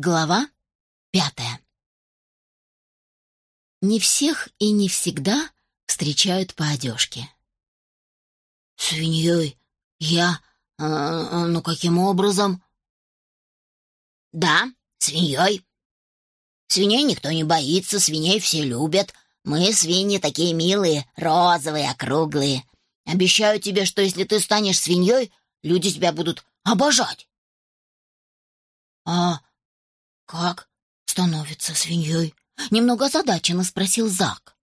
Глава пятая. Не всех и не всегда встречают по одежке. «Свиньей? Я? А, ну каким образом?» «Да, свиньей. Свиней никто не боится, свиней все любят. Мы, свиньи, такие милые, розовые, округлые. Обещаю тебе, что если ты станешь свиньей, люди тебя будут обожать». «А как становится свиньей?» — немного озадаченно спросил Зак.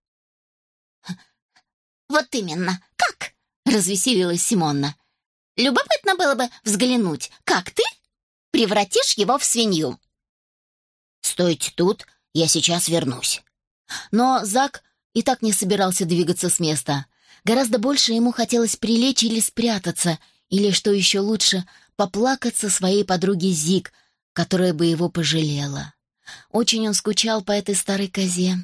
«Вот именно, как?» — развеселилась Симонна. «Любопытно было бы взглянуть, как ты превратишь его в свинью». «Стойте тут, я сейчас вернусь». Но Зак и так не собирался двигаться с места. Гораздо больше ему хотелось прилечь или спрятаться, или, что еще лучше, поплакаться своей подруге Зик, которая бы его пожалела. Очень он скучал по этой старой козе.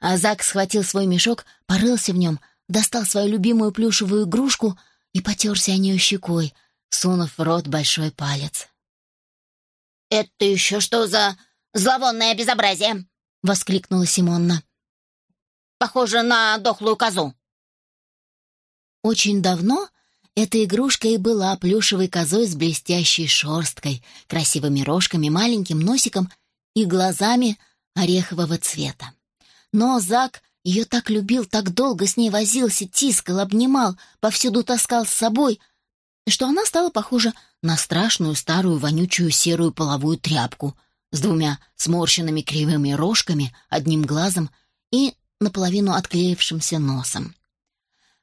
А Зак схватил свой мешок, порылся в нем, достал свою любимую плюшевую игрушку и потерся о нее щекой, сунув в рот большой палец. «Это еще что за зловонное безобразие?» — воскликнула Симонна. «Похоже на дохлую козу». Очень давно эта игрушка и была плюшевой козой с блестящей шерсткой, красивыми рожками, маленьким носиком и глазами орехового цвета. Но Зак ее так любил, так долго с ней возился, тискал, обнимал, повсюду таскал с собой, что она стала похожа на страшную старую вонючую серую половую тряпку с двумя сморщенными кривыми рожками, одним глазом и наполовину отклеившимся носом.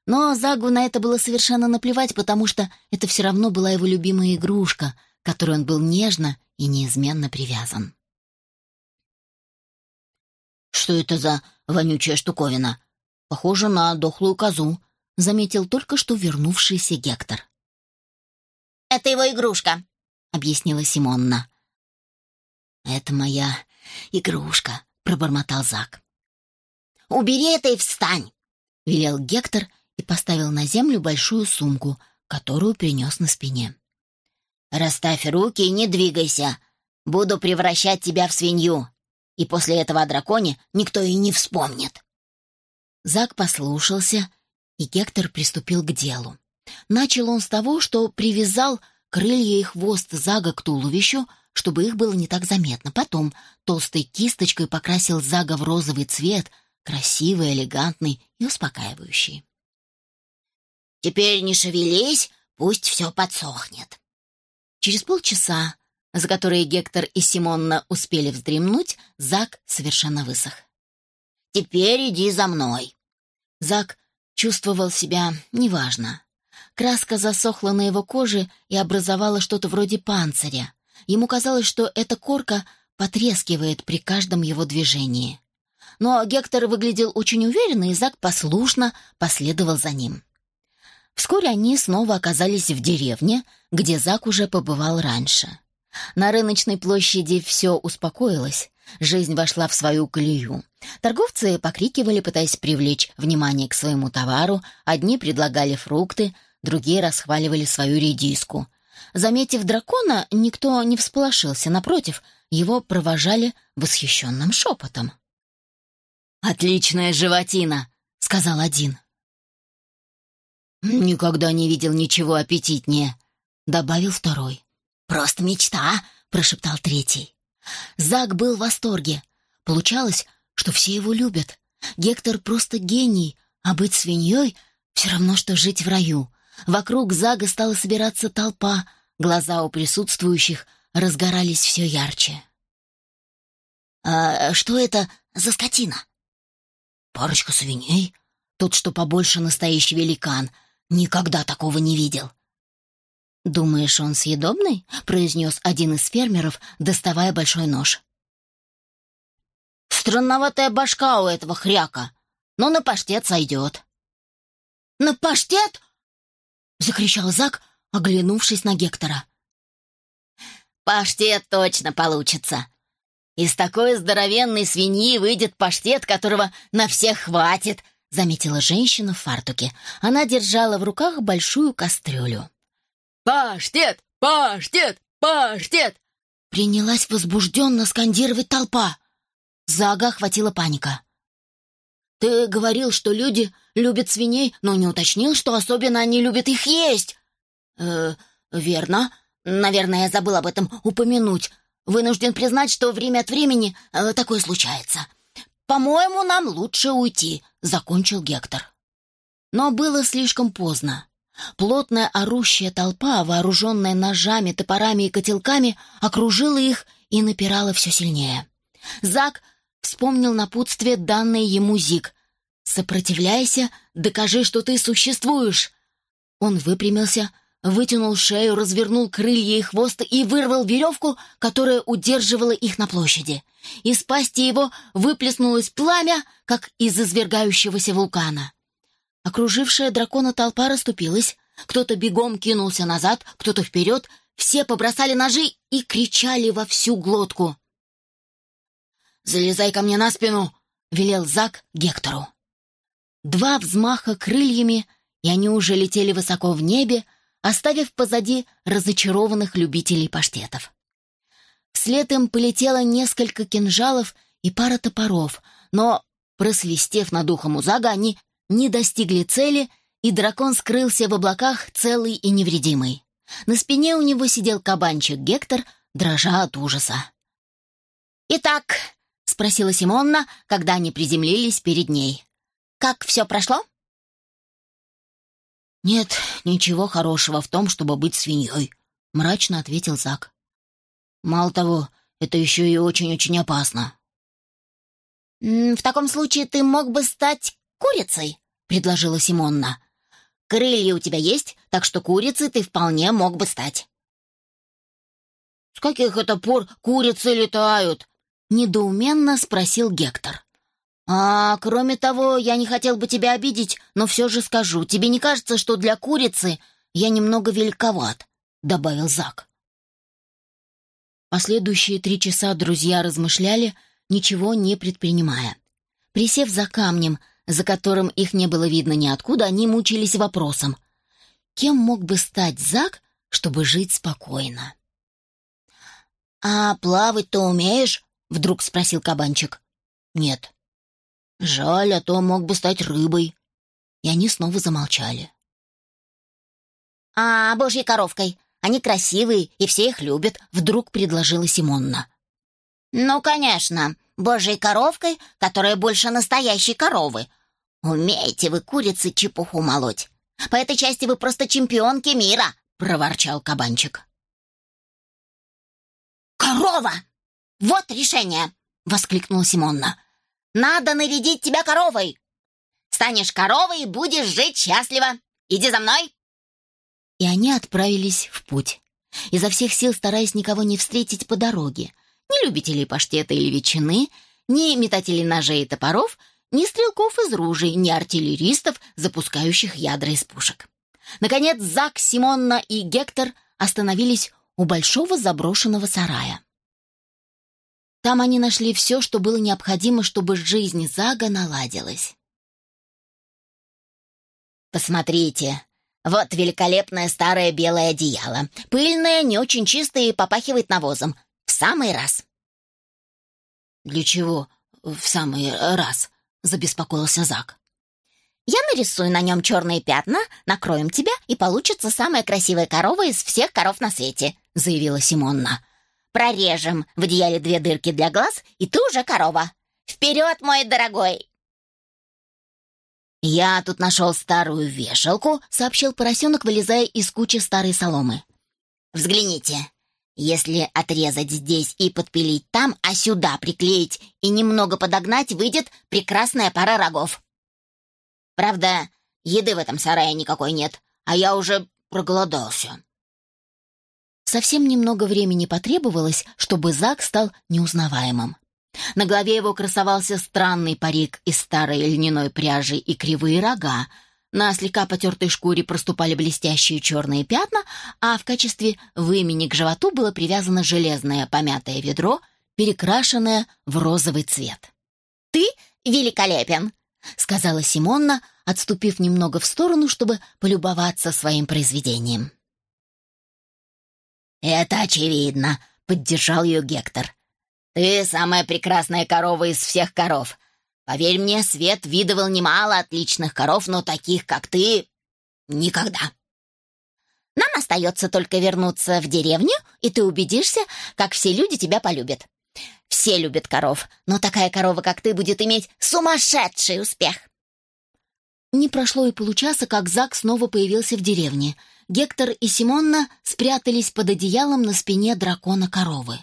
Но Загу на это было совершенно наплевать, потому что это все равно была его любимая игрушка, которой он был нежно и неизменно привязан. «Что это за вонючая штуковина? Похоже на дохлую козу», — заметил только что вернувшийся Гектор. «Это его игрушка», — объяснила Симонна. «Это моя игрушка», — пробормотал Зак. «Убери это и встань», — велел Гектор и поставил на землю большую сумку, которую принес на спине. «Расставь руки и не двигайся. Буду превращать тебя в свинью и после этого о драконе никто и не вспомнит. Зак послушался, и Гектор приступил к делу. Начал он с того, что привязал крылья и хвост Зага к туловищу, чтобы их было не так заметно. Потом толстой кисточкой покрасил Зага в розовый цвет, красивый, элегантный и успокаивающий. «Теперь не шевелись, пусть все подсохнет». Через полчаса за которые Гектор и Симонна успели вздремнуть, Зак совершенно высох. «Теперь иди за мной». Зак чувствовал себя неважно. Краска засохла на его коже и образовала что-то вроде панциря. Ему казалось, что эта корка потрескивает при каждом его движении. Но Гектор выглядел очень уверенно, и Зак послушно последовал за ним. Вскоре они снова оказались в деревне, где Зак уже побывал раньше. На рыночной площади все успокоилось, жизнь вошла в свою колею. Торговцы покрикивали, пытаясь привлечь внимание к своему товару, одни предлагали фрукты, другие расхваливали свою редиску. Заметив дракона, никто не всполошился, напротив, его провожали восхищенным шепотом. «Отличная животина!» — сказал один. «Никогда не видел ничего аппетитнее», — добавил второй. «Просто мечта!» — прошептал третий. Зак был в восторге. Получалось, что все его любят. Гектор просто гений, а быть свиньей — все равно, что жить в раю. Вокруг Зага стала собираться толпа, глаза у присутствующих разгорались все ярче. «А что это за скотина?» «Парочка свиней. Тот, что побольше настоящий великан. Никогда такого не видел. «Думаешь, он съедобный?» — произнес один из фермеров, доставая большой нож. «Странноватая башка у этого хряка, но на паштет сойдет». «На паштет?» — закричал Зак, оглянувшись на Гектора. «Паштет точно получится. Из такой здоровенной свиньи выйдет паштет, которого на всех хватит», — заметила женщина в фартуке. Она держала в руках большую кастрюлю. «Паштет! Паштет! Паштет!» Принялась возбужденно скандировать толпа. Зага охватила паника. «Ты говорил, что люди любят свиней, но не уточнил, что особенно они любят их есть!» «Э, верно. Наверное, я забыл об этом упомянуть. Вынужден признать, что время от времени э, такое случается. По-моему, нам лучше уйти», — закончил Гектор. Но было слишком поздно. Плотная орущая толпа, вооруженная ножами, топорами и котелками, окружила их и напирала все сильнее. Зак вспомнил напутствие, данное ему Зик. «Сопротивляйся, докажи, что ты существуешь!» Он выпрямился, вытянул шею, развернул крылья и хвост и вырвал веревку, которая удерживала их на площади. Из пасти его выплеснулось пламя, как из извергающегося вулкана. Окружившая дракона толпа расступилась. Кто-то бегом кинулся назад, кто-то вперед. Все побросали ножи и кричали во всю глотку. «Залезай ко мне на спину!» — велел Зак Гектору. Два взмаха крыльями, и они уже летели высоко в небе, оставив позади разочарованных любителей паштетов. Вслед им полетело несколько кинжалов и пара топоров, но, просвистев над ухом Узага, они не достигли цели, и дракон скрылся в облаках целый и невредимый. На спине у него сидел кабанчик Гектор, дрожа от ужаса. «Итак, — спросила Симонна, когда они приземлились перед ней. «Как все прошло?» «Нет ничего хорошего в том, чтобы быть свиньей», — мрачно ответил Зак. «Мало того, это еще и очень-очень опасно». «В таком случае ты мог бы стать курицей», — предложила Симонна. «Крылья у тебя есть, так что курицей ты вполне мог бы стать». «С каких это пор курицы летают?» Недоуменно спросил Гектор. «А, кроме того, я не хотел бы тебя обидеть, но все же скажу, тебе не кажется, что для курицы я немного великоват?» — добавил Зак. Последующие три часа друзья размышляли, ничего не предпринимая. Присев за камнем, за которым их не было видно ниоткуда, они мучились вопросом. Кем мог бы стать Зак, чтобы жить спокойно? «А плавать-то умеешь?» Вдруг спросил кабанчик. «Нет». «Жаль, а то мог бы стать рыбой». И они снова замолчали. «А божьей коровкой? Они красивые, и все их любят», — вдруг предложила Симонна. «Ну, конечно, божьей коровкой, которая больше настоящей коровы. Умеете вы, курицы, чепуху молоть. По этой части вы просто чемпионки мира», — проворчал кабанчик. «Корова!» «Вот решение!» — воскликнула Симонна. «Надо нарядить тебя коровой! Станешь коровой и будешь жить счастливо! Иди за мной!» И они отправились в путь, изо всех сил стараясь никого не встретить по дороге. Ни любителей паштета или ветчины, ни метателей ножей и топоров, ни стрелков из ружей, ни артиллеристов, запускающих ядра из пушек. Наконец Зак, Симонна и Гектор остановились у большого заброшенного сарая. Там они нашли все, что было необходимо, чтобы жизнь Зага наладилась. «Посмотрите, вот великолепное старое белое одеяло. Пыльное, не очень чистое и попахивает навозом. В самый раз». «Для чего в самый раз?» — забеспокоился Зак. «Я нарисую на нем черные пятна, накроем тебя, и получится самая красивая корова из всех коров на свете», — заявила Симонна. Прорежем в одеяле две дырки для глаз, и ты уже корова. Вперед, мой дорогой!» «Я тут нашел старую вешалку», — сообщил поросенок, вылезая из кучи старой соломы. «Взгляните. Если отрезать здесь и подпилить там, а сюда приклеить и немного подогнать, выйдет прекрасная пара рогов. Правда, еды в этом сарае никакой нет, а я уже проголодался. Совсем немного времени потребовалось, чтобы Зак стал неузнаваемым. На голове его красовался странный парик из старой льняной пряжи и кривые рога. На слегка потертой шкуре проступали блестящие черные пятна, а в качестве вымени к животу было привязано железное помятое ведро, перекрашенное в розовый цвет. «Ты великолепен!» — сказала Симонна, отступив немного в сторону, чтобы полюбоваться своим произведением. «Это очевидно», — поддержал ее Гектор. «Ты самая прекрасная корова из всех коров. Поверь мне, Свет видывал немало отличных коров, но таких, как ты, никогда». «Нам остается только вернуться в деревню, и ты убедишься, как все люди тебя полюбят. Все любят коров, но такая корова, как ты, будет иметь сумасшедший успех». Не прошло и получаса, как Зак снова появился в деревне. Гектор и Симонна спрятались под одеялом на спине дракона-коровы.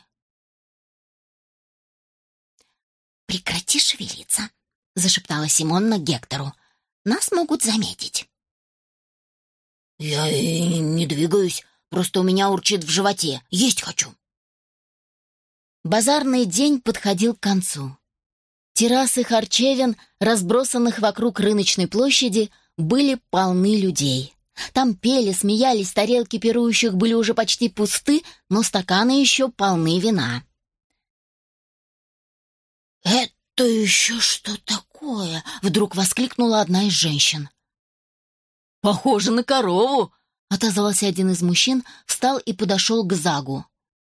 «Прекрати шевелиться», — зашептала Симонна Гектору. «Нас могут заметить». «Я и не двигаюсь, просто у меня урчит в животе. Есть хочу». Базарный день подходил к концу. Террасы харчевин, разбросанных вокруг рыночной площади, были полны людей. Там пели, смеялись, тарелки пирующих были уже почти пусты, но стаканы еще полны вина. «Это еще что такое?» — вдруг воскликнула одна из женщин. «Похоже на корову!» — отозвался один из мужчин, встал и подошел к Загу.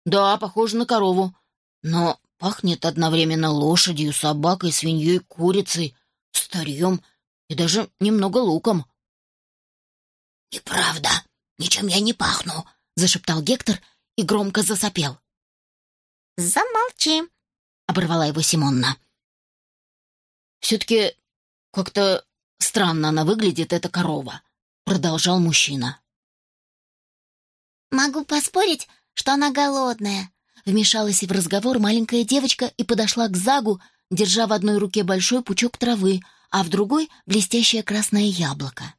«Да, похоже на корову. Но Пахнет одновременно лошадью, собакой, свиньей, курицей, старьем и даже немного луком. «Неправда, ничем я не пахну», — зашептал Гектор и громко засопел. «Замолчи», — оборвала его Симонна. «Все-таки как-то странно она выглядит, эта корова», — продолжал мужчина. «Могу поспорить, что она голодная», Вмешалась в разговор маленькая девочка и подошла к Загу, держа в одной руке большой пучок травы, а в другой — блестящее красное яблоко.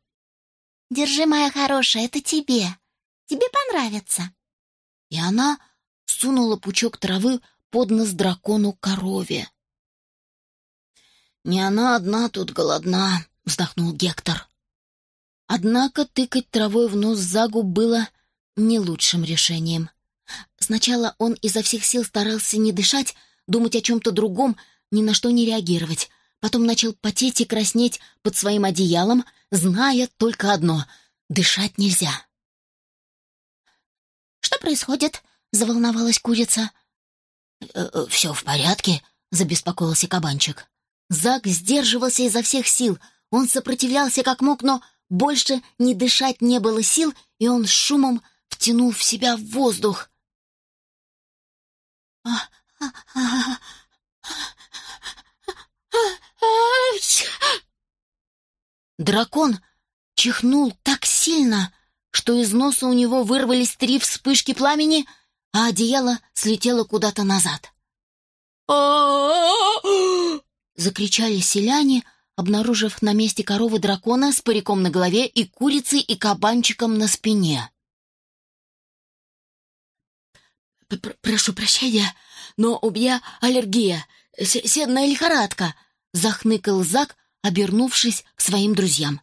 «Держи, моя хорошая, это тебе. Тебе понравится». И она сунула пучок травы под нос дракону-корове. «Не она одна тут голодна», — вздохнул Гектор. Однако тыкать травой в нос Загу было не лучшим решением. Сначала он изо всех сил старался не дышать, думать о чем-то другом, ни на что не реагировать. Потом начал потеть и краснеть под своим одеялом, зная только одно — дышать нельзя. «Что происходит?» — заволновалась курица. «Э -э, «Все в порядке?» — забеспокоился кабанчик. Зак сдерживался изо всех сил. Он сопротивлялся как мог, но больше не дышать не было сил, и он с шумом втянул в себя воздух. Дракон чихнул так сильно, что из носа у него вырвались три вспышки пламени, а одеяло слетело куда-то назад. Закричали селяне, обнаружив на месте коровы дракона с париком на голове и курицей и кабанчиком на спине. «Прошу прощения, но у меня аллергия, седная лихорадка», — захныкал Зак, обернувшись к своим друзьям.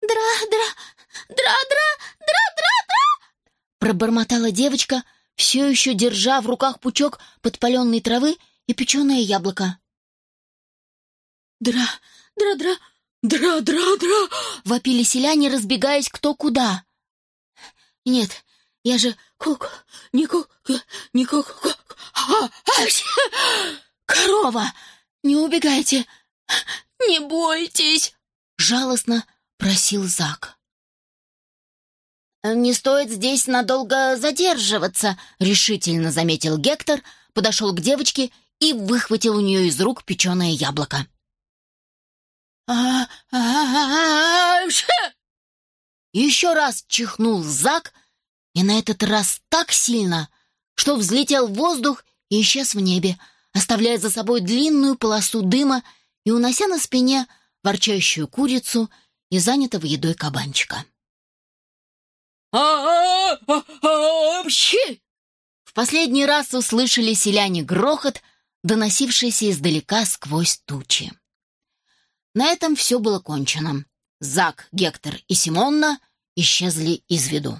«Дра-дра, дра-дра, дра-дра-дра!» пробормотала девочка, все еще держа в руках пучок подпаленной травы и печеное яблоко. «Дра, дра-дра, дра-дра-дра!» — вопили селяне, разбегаясь кто куда. «Нет, я же кук, не кук, не кук, а, корова! Не убегайте! Не бойтесь!» Жалостно просил Зак. «Не стоит здесь надолго задерживаться», — решительно заметил Гектор, подошел к девочке и выхватил у нее из рук печеное яблоко. а а а Еще раз чихнул Зак, и на этот раз так сильно, что взлетел в воздух и исчез в небе, оставляя за собой длинную полосу дыма и унося на спине ворчащую курицу и занятого едой кабанчика. В последний раз услышали селяне грохот, доносившийся издалека сквозь тучи. На этом все было кончено. Зак, Гектор и Симонна исчезли из виду.